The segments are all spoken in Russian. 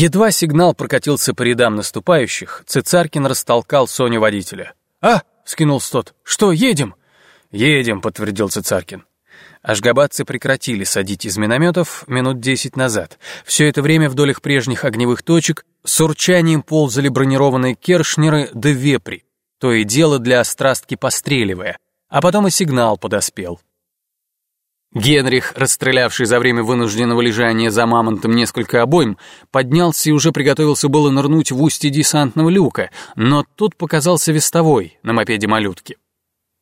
Едва сигнал прокатился по рядам наступающих, Цицаркин растолкал Соню водителя. «А!» — скинул тот. «Что, едем?» «Едем», — подтвердил Цицаркин. Ашгабадцы прекратили садить из минометов минут десять назад. Все это время вдоль их прежних огневых точек с урчанием ползали бронированные кершнеры да вепри, то и дело для острастки постреливая, а потом и сигнал подоспел. Генрих, расстрелявший за время вынужденного лежания за мамонтом несколько обойм, поднялся и уже приготовился было нырнуть в устье десантного люка, но тут показался вестовой на мопеде малютки.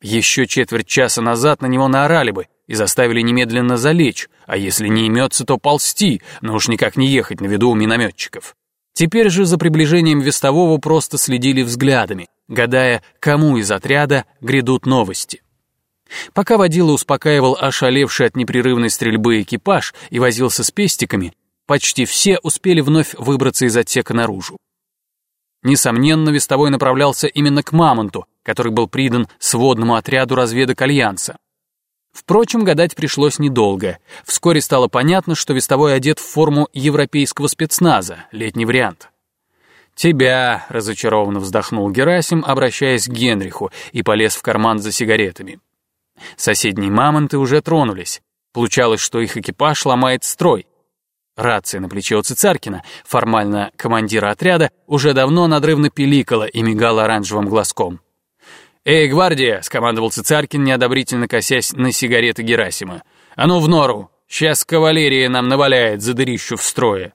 Еще четверть часа назад на него наорали бы и заставили немедленно залечь, а если не имется, то ползти, но уж никак не ехать на виду у минометчиков. Теперь же за приближением вестового просто следили взглядами, гадая, кому из отряда грядут новости. Пока водила успокаивал ошалевший от непрерывной стрельбы экипаж и возился с пестиками, почти все успели вновь выбраться из отсека наружу. Несомненно, Вестовой направлялся именно к Мамонту, который был придан сводному отряду разведок Альянса. Впрочем, гадать пришлось недолго. Вскоре стало понятно, что Вестовой одет в форму европейского спецназа, летний вариант. «Тебя», — разочарованно вздохнул Герасим, обращаясь к Генриху, и полез в карман за сигаретами. Соседние мамонты уже тронулись. Получалось, что их экипаж ломает строй. Рация на плече у Цицаркина, формально командира отряда, уже давно надрывно пиликала и мигала оранжевым глазком. «Эй, гвардия!» — скомандовал Цицаркин, неодобрительно косясь на сигареты Герасима. «А ну в нору! Сейчас кавалерия нам наваляет за дырищу в строе!»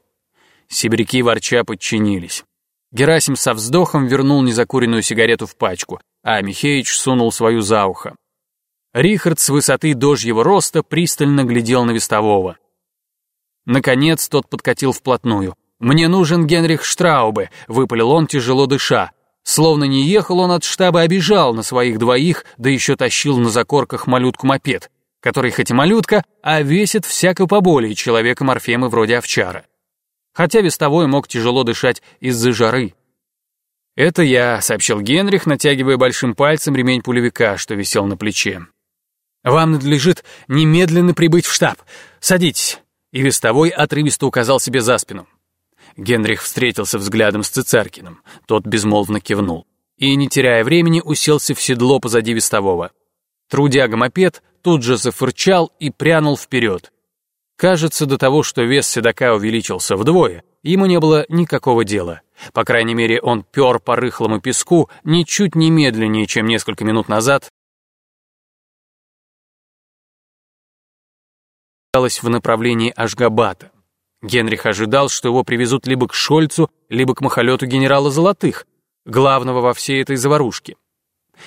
Сибиряки ворча подчинились. Герасим со вздохом вернул незакуренную сигарету в пачку, а Михеич сунул свою за ухо. Рихард с высоты дожьего роста пристально глядел на вестового. Наконец тот подкатил вплотную. «Мне нужен Генрих Штраубе», — выпалил он, тяжело дыша. Словно не ехал он от штаба, а бежал на своих двоих, да еще тащил на закорках малютку-мопед, который хоть и малютка, а весит всяко поболее человека морфемы вроде овчара. Хотя вестовой мог тяжело дышать из-за жары. «Это я», — сообщил Генрих, натягивая большим пальцем ремень пулевика, что висел на плече. Вам надлежит немедленно прибыть в штаб. Садитесь». И Вестовой отрывисто указал себе за спину. Генрих встретился взглядом с Цицаркиным. Тот безмолвно кивнул. И, не теряя времени, уселся в седло позади Вестового. Трудяга-мопед тут же зафырчал и прянул вперед. Кажется, до того, что вес седока увеличился вдвое, ему не было никакого дела. По крайней мере, он пер по рыхлому песку ничуть не медленнее, чем несколько минут назад в направлении Ашгабата. Генрих ожидал, что его привезут либо к Шольцу, либо к махолету генерала Золотых, главного во всей этой заварушке.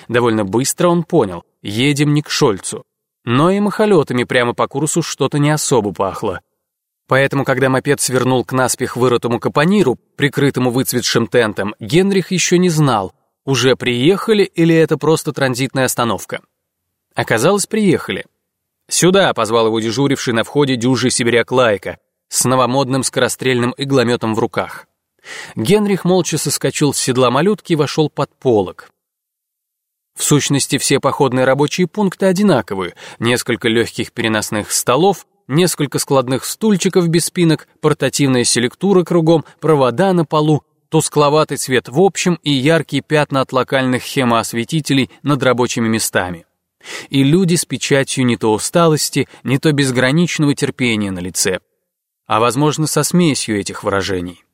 Довольно быстро он понял, едем не к Шольцу. Но и махолетами прямо по курсу что-то не особо пахло. Поэтому, когда мопед свернул к наспех вырытому капониру, прикрытому выцветшим тентом, Генрих еще не знал, уже приехали или это просто транзитная остановка. Оказалось, приехали. «Сюда!» — позвал его дежуривший на входе дюжий сибиряк Лайка с новомодным скорострельным иглометом в руках. Генрих молча соскочил с седла малютки и вошел под полог. В сущности, все походные рабочие пункты одинаковые. Несколько легких переносных столов, несколько складных стульчиков без спинок, портативная селектура кругом, провода на полу, тускловатый цвет в общем и яркие пятна от локальных хемоосветителей над рабочими местами и люди с печатью не то усталости, не то безграничного терпения на лице, а, возможно, со смесью этих выражений.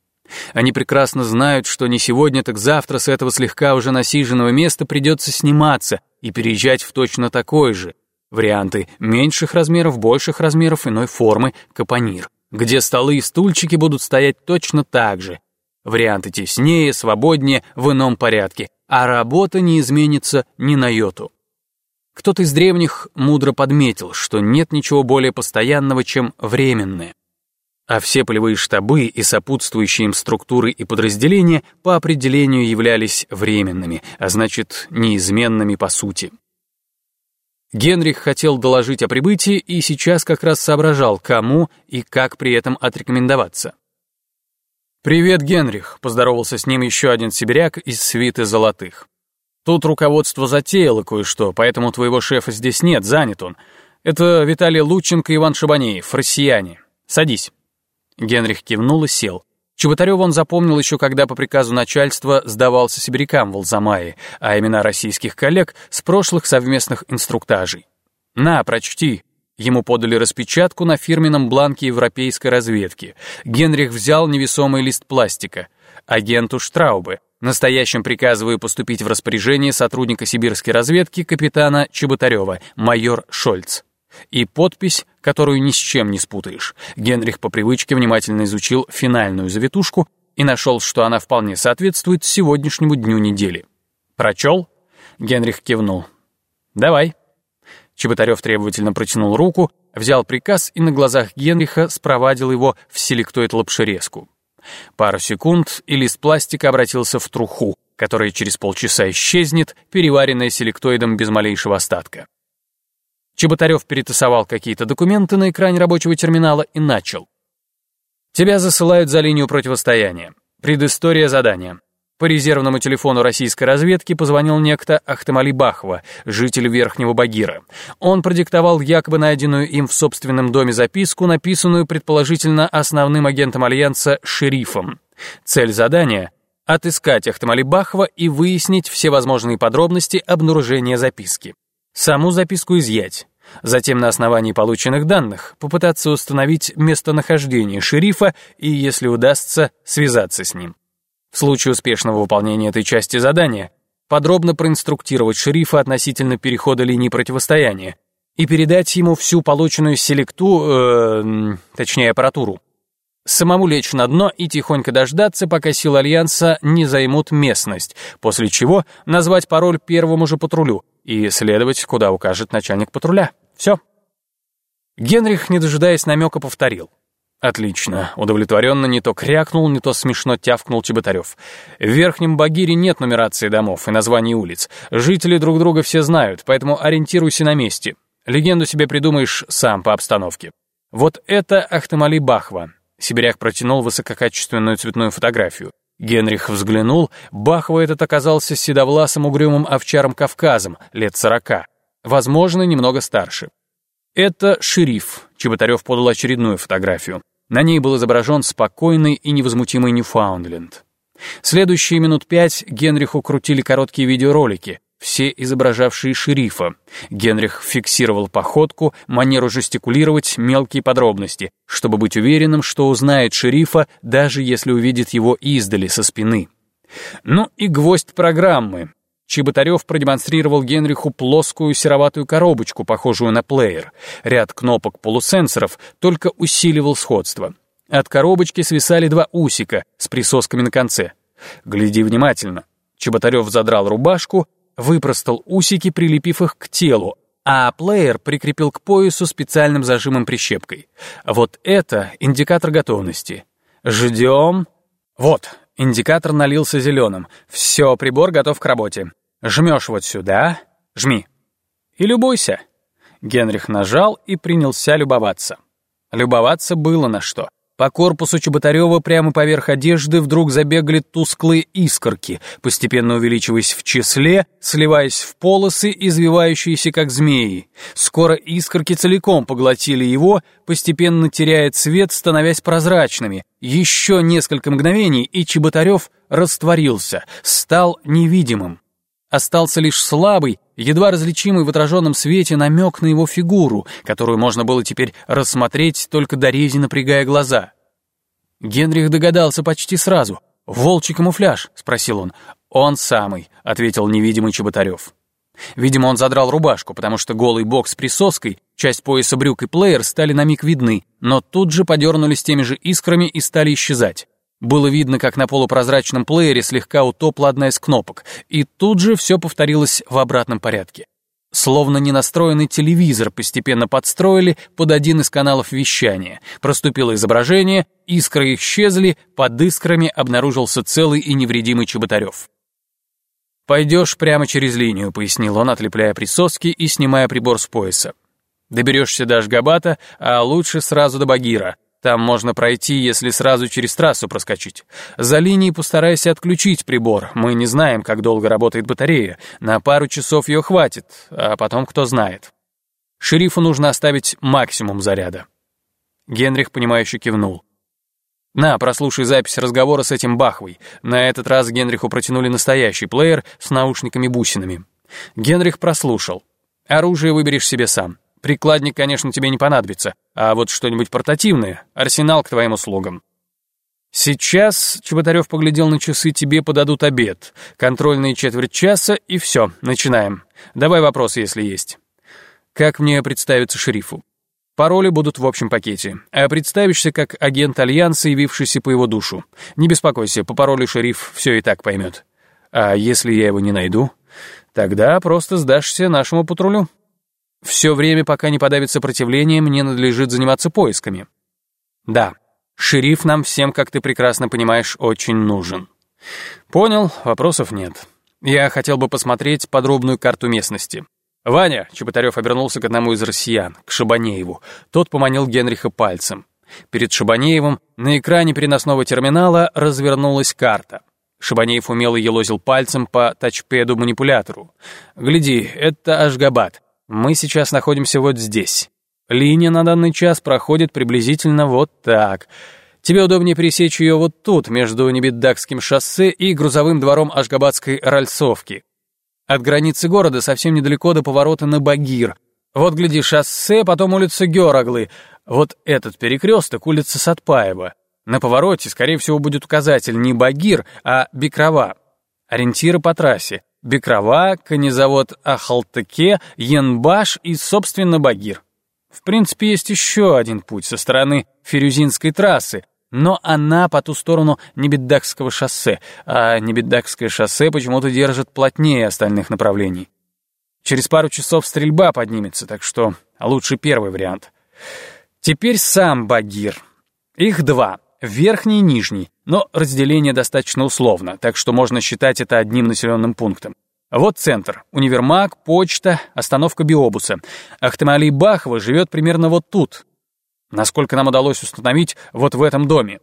Они прекрасно знают, что не сегодня, так завтра с этого слегка уже насиженного места придется сниматься и переезжать в точно такой же. Варианты меньших размеров, больших размеров, иной формы, капонир, где столы и стульчики будут стоять точно так же. Варианты теснее, свободнее, в ином порядке, а работа не изменится ни на йоту. Кто-то из древних мудро подметил, что нет ничего более постоянного, чем временное. А все полевые штабы и сопутствующие им структуры и подразделения по определению являлись временными, а значит, неизменными по сути. Генрих хотел доложить о прибытии и сейчас как раз соображал, кому и как при этом отрекомендоваться. «Привет, Генрих», — поздоровался с ним еще один сибиряк из свиты золотых. Тут руководство затеяло кое-что, поэтому твоего шефа здесь нет, занят он. Это Виталий Лученко и Иван Шабанеев, россияне. Садись». Генрих кивнул и сел. Чеботарев он запомнил еще когда по приказу начальства сдавался сибирякам в Алзамае, а имена российских коллег с прошлых совместных инструктажей. «На, прочти». Ему подали распечатку на фирменном бланке европейской разведки. Генрих взял невесомый лист пластика. Агенту Штраубе, настоящим приказываю поступить в распоряжение сотрудника сибирской разведки капитана Чеботарева, майор Шольц. И подпись, которую ни с чем не спутаешь. Генрих по привычке внимательно изучил финальную завитушку и нашел, что она вполне соответствует сегодняшнему дню недели. «Прочел?» Генрих кивнул. «Давай». Чеботарев требовательно протянул руку, взял приказ и на глазах Генриха спровадил его в селектоид-лапшерезку. Пару секунд, и лист пластика обратился в труху, которая через полчаса исчезнет, переваренная селектоидом без малейшего остатка. Чеботарев перетасовал какие-то документы на экране рабочего терминала и начал. «Тебя засылают за линию противостояния. Предыстория задания. По резервному телефону российской разведки позвонил некто Ахтамали Бахова, житель Верхнего Багира. Он продиктовал якобы найденную им в собственном доме записку, написанную предположительно основным агентом Альянса шерифом. Цель задания — отыскать Ахтамали Бахова и выяснить все возможные подробности обнаружения записки. Саму записку изъять. Затем на основании полученных данных попытаться установить местонахождение шерифа и, если удастся, связаться с ним. В случае успешного выполнения этой части задания подробно проинструктировать шерифа относительно перехода линии противостояния и передать ему всю полученную селекту, э, точнее аппаратуру. Самому лечь на дно и тихонько дождаться, пока силы Альянса не займут местность, после чего назвать пароль первому же патрулю и следовать, куда укажет начальник патруля. Все. Генрих, не дожидаясь намека, повторил. Отлично. Удовлетворенно не то крякнул, не то смешно тявкнул Чеботарев. В Верхнем Багире нет нумерации домов и названий улиц. Жители друг друга все знают, поэтому ориентируйся на месте. Легенду себе придумаешь сам по обстановке. Вот это Ахтамали Бахва. Сибиряк протянул высококачественную цветную фотографию. Генрих взглянул, Бахва этот оказался седовласым угрюмым овчаром Кавказом, лет сорока. Возможно, немного старше. Это шериф. Чеботарев подал очередную фотографию. На ней был изображен спокойный и невозмутимый Ньюфаундленд. Следующие минут пять Генриху крутили короткие видеоролики, все изображавшие шерифа. Генрих фиксировал походку, манеру жестикулировать, мелкие подробности, чтобы быть уверенным, что узнает шерифа, даже если увидит его издали, со спины. Ну и гвоздь программы. Чеботарев продемонстрировал Генриху плоскую сероватую коробочку, похожую на плеер. Ряд кнопок полусенсоров только усиливал сходство. От коробочки свисали два усика с присосками на конце. «Гляди внимательно». Чеботарев задрал рубашку выпростал усики, прилепив их к телу, а плеер прикрепил к поясу специальным зажимом-прищепкой. Вот это индикатор готовности. Ждем. Вот, индикатор налился зеленым. Все, прибор готов к работе. Жмешь вот сюда, жми. И любуйся. Генрих нажал и принялся любоваться. Любоваться было на что. По корпусу Чеботарева прямо поверх одежды вдруг забегали тусклые искорки, постепенно увеличиваясь в числе, сливаясь в полосы, извивающиеся как змеи. Скоро искорки целиком поглотили его, постепенно теряя цвет, становясь прозрачными. Еще несколько мгновений, и Чеботарев растворился, стал невидимым. Остался лишь слабый, едва различимый в отраженном свете намек на его фигуру, которую можно было теперь рассмотреть, только дорези напрягая глаза. Генрих догадался почти сразу. «Волчий камуфляж?» — спросил он. «Он самый», — ответил невидимый Чеботарев. Видимо, он задрал рубашку, потому что голый бок с присоской, часть пояса брюк и плеер стали на миг видны, но тут же подернулись теми же искрами и стали исчезать. Было видно, как на полупрозрачном плеере слегка утопла одна из кнопок, и тут же все повторилось в обратном порядке. Словно ненастроенный телевизор постепенно подстроили под один из каналов вещания. Проступило изображение, искры исчезли, под искрами обнаружился целый и невредимый Чеботарев. «Пойдешь прямо через линию», — пояснил он, отлепляя присоски и снимая прибор с пояса. «Доберешься до Ашгабата, а лучше сразу до Багира. Там можно пройти, если сразу через трассу проскочить. За линией постарайся отключить прибор. Мы не знаем, как долго работает батарея. На пару часов ее хватит, а потом кто знает. Шерифу нужно оставить максимум заряда. Генрих, понимающе кивнул. На, прослушай запись разговора с этим Бахвой. На этот раз Генриху протянули настоящий плеер с наушниками-бусинами. Генрих прослушал. Оружие выберешь себе сам. Прикладник, конечно, тебе не понадобится, а вот что-нибудь портативное, арсенал к твоим услугам. Сейчас, Чеботарев поглядел на часы, тебе подадут обед. Контрольные четверть часа, и все, начинаем. Давай вопросы, если есть. Как мне представиться шерифу? Пароли будут в общем пакете, а представишься как агент Альянса, явившийся по его душу. Не беспокойся, по паролю шериф все и так поймет. А если я его не найду, тогда просто сдашься нашему патрулю. Все время, пока не подавит сопротивление, мне надлежит заниматься поисками. Да, Шериф нам всем, как ты прекрасно понимаешь, очень нужен. Понял, вопросов нет. Я хотел бы посмотреть подробную карту местности. Ваня, Чеботарев обернулся к одному из россиян, к Шабанееву. Тот поманил Генриха пальцем. Перед Шабанеевым на экране переносного терминала развернулась карта. Шабанеев умело елозил пальцем по тачпеду-манипулятору. «Гляди, это Ашгабад. Мы сейчас находимся вот здесь. Линия на данный час проходит приблизительно вот так. Тебе удобнее пересечь ее вот тут, между Небеддакским шоссе и грузовым двором Ашгабадской ральсовки. От границы города совсем недалеко до поворота на Багир. Вот, гляди, шоссе, потом улица Гераглы. Вот этот перекресток — улица Сатпаева. На повороте, скорее всего, будет указатель не Багир, а Бекрова. Ориентиры по трассе. Бекрова, конезавод Ахалтыке, Янбаш и, собственно, Багир. В принципе, есть еще один путь со стороны Фирюзинской трассы, но она по ту сторону Небеддакского шоссе, а Небеддакское шоссе почему-то держит плотнее остальных направлений. Через пару часов стрельба поднимется, так что лучше первый вариант. Теперь сам Багир. Их два, верхний и нижний, но разделение достаточно условно, так что можно считать это одним населенным пунктом. Вот центр, универмаг, почта, остановка биобуса. Ахтамали Бахова живет примерно вот тут. Насколько нам удалось установить, вот в этом доме.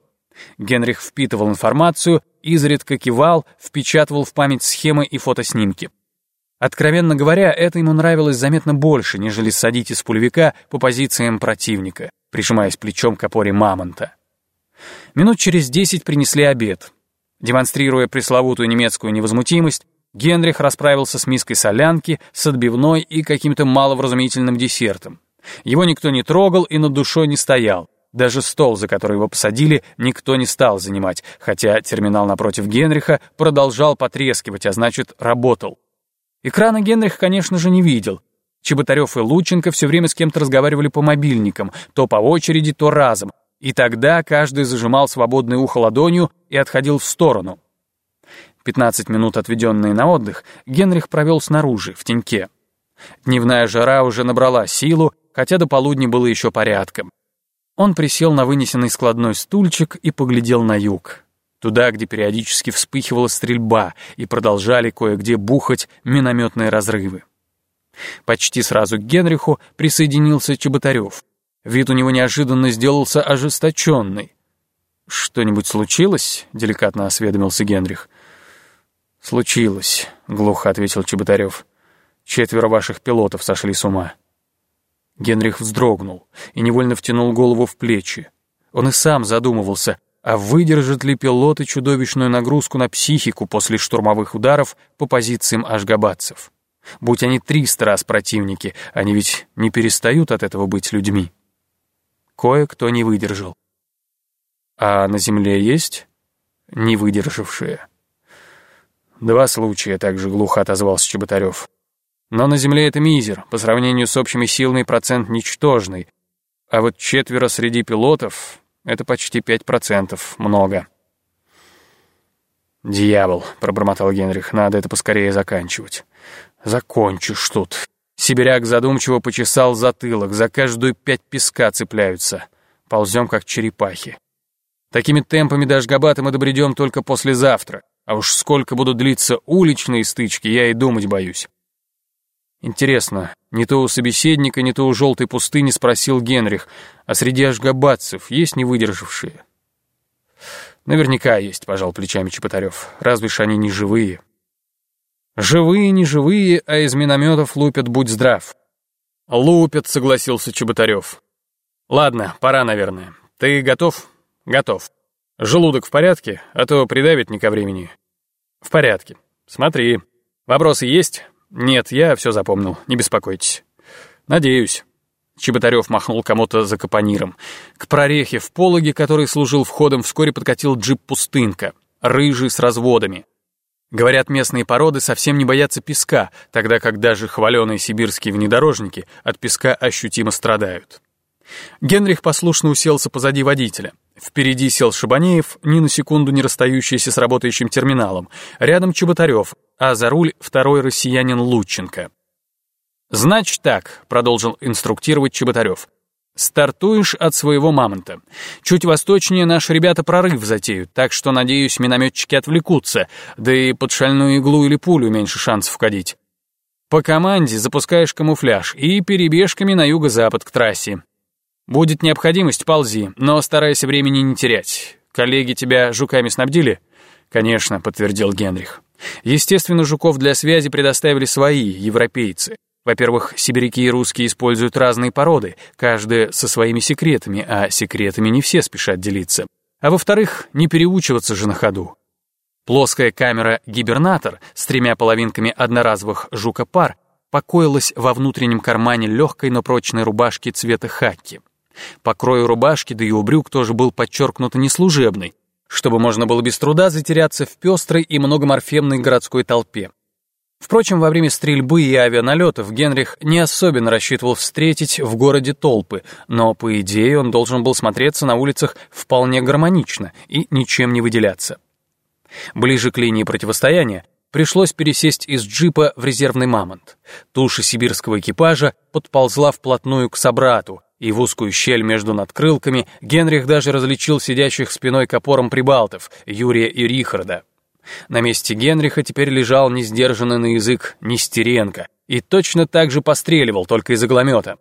Генрих впитывал информацию, изредка кивал, впечатывал в память схемы и фотоснимки. Откровенно говоря, это ему нравилось заметно больше, нежели садить из пулевика по позициям противника, прижимаясь плечом к опоре мамонта. Минут через десять принесли обед. Демонстрируя пресловутую немецкую невозмутимость, Генрих расправился с миской солянки, с отбивной и каким-то маловразумительным десертом. Его никто не трогал и над душой не стоял. Даже стол, за который его посадили, никто не стал занимать, хотя терминал напротив Генриха продолжал потрескивать, а значит, работал. Экрана Генрих, конечно же, не видел. Чеботарев и Лученко все время с кем-то разговаривали по мобильникам, то по очереди, то разом, и тогда каждый зажимал свободное ухо ладонью и отходил в сторону. 15 минут, отведенные на отдых, Генрих провел снаружи, в теньке. Дневная жара уже набрала силу, хотя до полудня было еще порядком. Он присел на вынесенный складной стульчик и поглядел на юг. Туда, где периодически вспыхивала стрельба и продолжали кое-где бухать минометные разрывы. Почти сразу к Генриху присоединился Чеботарев. Вид у него неожиданно сделался ожесточенный. «Что-нибудь случилось?» — деликатно осведомился Генрих. «Случилось», — глухо ответил Чеботарев. «Четверо ваших пилотов сошли с ума». Генрих вздрогнул и невольно втянул голову в плечи. Он и сам задумывался, а выдержат ли пилоты чудовищную нагрузку на психику после штурмовых ударов по позициям ашгабадцев. Будь они триста раз противники, они ведь не перестают от этого быть людьми. Кое-кто не выдержал. А на земле есть не выдержавшие. Два случая, также глухо отозвался Чеботарев. Но на Земле это мизер, по сравнению с общими силами процент ничтожный. А вот четверо среди пилотов — это почти пять процентов, много. «Дьявол», — пробормотал Генрих, — «надо это поскорее заканчивать». «Закончишь тут». Сибиряк задумчиво почесал затылок, за каждую пять песка цепляются. Ползем, как черепахи. Такими темпами до Ашгабата мы добредем только послезавтра. А уж сколько будут длиться уличные стычки, я и думать боюсь. Интересно, не то у собеседника, не то у желтой пустыни спросил Генрих, а среди ашгабадцев есть не выдержавшие? Наверняка есть, пожал плечами Чеботарев, разве ж они не живые? Живые, не живые, а из минометов лупят, будь здрав. Лупят, согласился Чеботарев. Ладно, пора, наверное. Ты готов? Готов. Желудок в порядке, а то придавит не ко времени. В порядке. Смотри. Вопросы есть? Нет, я все запомнил, не беспокойтесь. Надеюсь. Чеботарев махнул кому-то за капониром. К прорехе в пологе, который служил входом, вскоре подкатил джип-пустынка, рыжий с разводами. Говорят, местные породы совсем не боятся песка, тогда как даже хваленые сибирские внедорожники от песка ощутимо страдают. Генрих послушно уселся позади водителя. Впереди сел Шабанеев, ни на секунду не расстающийся с работающим терминалом. Рядом Чеботарев, а за руль второй россиянин Лученко. «Значит так», — продолжил инструктировать Чеботарев. «Стартуешь от своего мамонта. Чуть восточнее наши ребята прорыв затеют, так что, надеюсь, минометчики отвлекутся, да и под шальную иглу или пулю меньше шансов входить. По команде запускаешь камуфляж и перебежками на юго-запад к трассе. Будет необходимость, ползи, но старайся времени не терять. Коллеги тебя жуками снабдили?» «Конечно», — подтвердил Генрих. Естественно, жуков для связи предоставили свои, европейцы. Во-первых, сибиряки и русские используют разные породы, каждая со своими секретами, а секретами не все спешат делиться. А во-вторых, не переучиваться же на ходу. Плоская камера «Гибернатор» с тремя половинками одноразовых жука-пар покоилась во внутреннем кармане легкой, но прочной рубашки цвета хаки. По крою рубашки, да и у брюк тоже был подчеркнуто неслужебный, чтобы можно было без труда затеряться в пестрой и многоморфемной городской толпе. Впрочем, во время стрельбы и авианалетов Генрих не особенно рассчитывал встретить в городе толпы, но, по идее, он должен был смотреться на улицах вполне гармонично и ничем не выделяться. Ближе к линии противостояния пришлось пересесть из джипа в резервный «Мамонт». Туша сибирского экипажа подползла вплотную к собрату, и в узкую щель между надкрылками Генрих даже различил сидящих спиной к опорам прибалтов, Юрия и Рихарда. На месте Генриха теперь лежал несдержанный на язык Нестеренко и точно так же постреливал, только из огломета.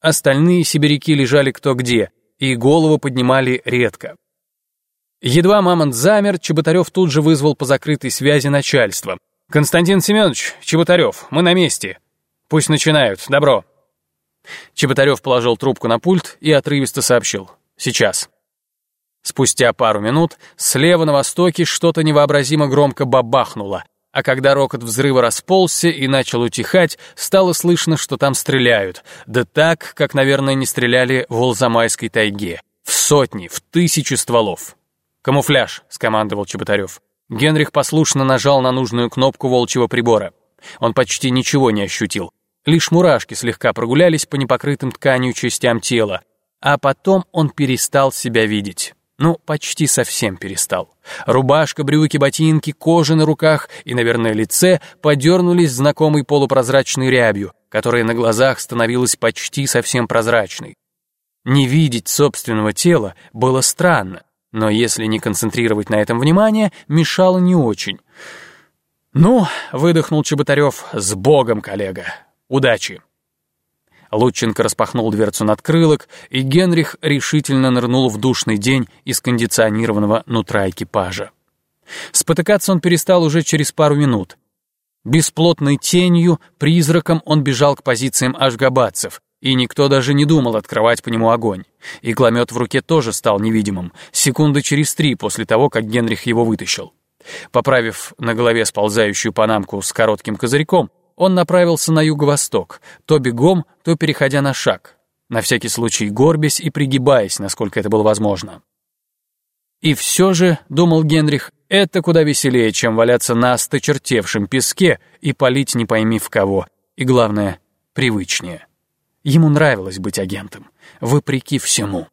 Остальные сибиряки лежали кто где, и голову поднимали редко. Едва Мамонт замер, Чеботарев тут же вызвал по закрытой связи начальство. «Константин Семенович, Чеботарев, мы на месте. Пусть начинают, добро». Чеботарев положил трубку на пульт и отрывисто сообщил. «Сейчас». Спустя пару минут слева на востоке что-то невообразимо громко бабахнуло, а когда рокот взрыва расползся и начал утихать, стало слышно, что там стреляют. Да так, как, наверное, не стреляли в Волзамайской тайге. В сотни, в тысячи стволов. «Камуфляж», — скомандовал Чеботарев. Генрих послушно нажал на нужную кнопку волчьего прибора. Он почти ничего не ощутил. Лишь мурашки слегка прогулялись по непокрытым тканью частям тела. А потом он перестал себя видеть. Ну, почти совсем перестал. Рубашка, брюки, ботинки, кожа на руках и, наверное, лице подернулись знакомой полупрозрачной рябью, которая на глазах становилась почти совсем прозрачной. Не видеть собственного тела было странно, но если не концентрировать на этом внимание, мешало не очень. «Ну», — выдохнул Чеботарев, — «с Богом, коллега! Удачи!» Лученко распахнул дверцу надкрылок, и Генрих решительно нырнул в душный день из кондиционированного нутра экипажа. Спотыкаться он перестал уже через пару минут. Бесплотной тенью, призраком он бежал к позициям ашгабадцев, и никто даже не думал открывать по нему огонь. Игломет в руке тоже стал невидимым, секунды через три после того, как Генрих его вытащил. Поправив на голове сползающую панамку с коротким козырьком, он направился на юго-восток, то бегом, то переходя на шаг, на всякий случай горбясь и пригибаясь, насколько это было возможно. И все же, думал Генрих, это куда веселее, чем валяться на осточертевшем песке и палить не пойми в кого, и главное, привычнее. Ему нравилось быть агентом, вопреки всему.